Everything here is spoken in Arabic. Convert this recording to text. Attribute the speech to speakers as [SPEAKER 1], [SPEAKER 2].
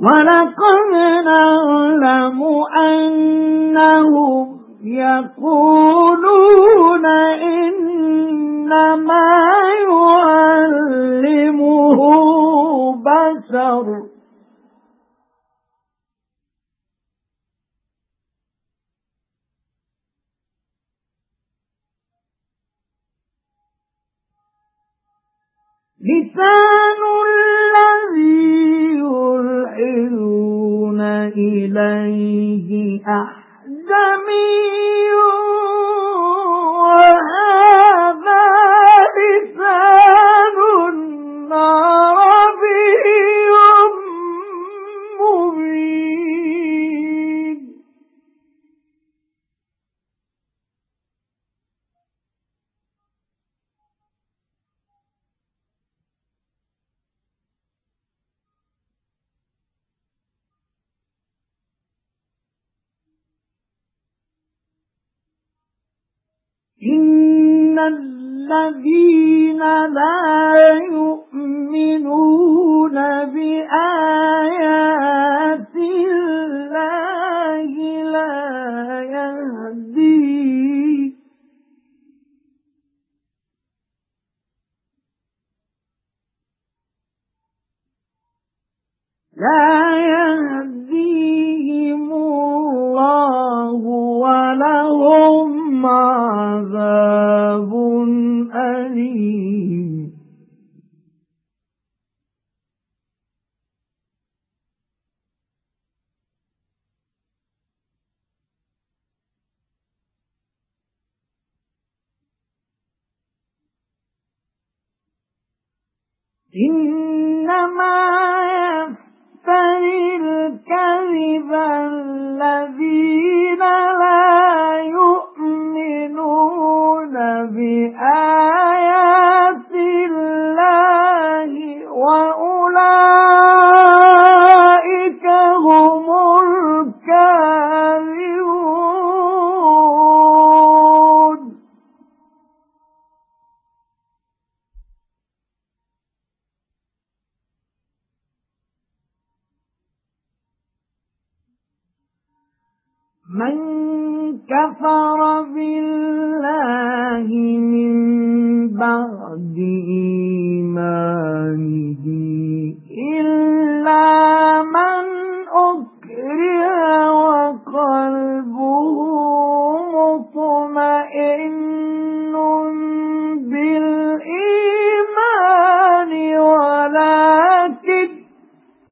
[SPEAKER 1] وَلَقَدْ نَعْلَمُ أَنَّهُمْ يَقُولُونَ إِنَّمَا يُعَلِّمُهُ بَشَرٌ. لِسَانُ إِلَيْهِ أَعْجَمِيٌّ وَهَذَا إِنَّ الَّذِينَ لَا يُؤْمِنُونَ بِآيَاتِ اللَّهِ لَا يَهْدِي لَا إِنَّمَا مَنْ كَفَرَ بِاللَّهِ مِنْ بَعْدِ إِيمَانِهِ إِلَّا مَنْ أُكْرِهَ وَقَلْبُهُ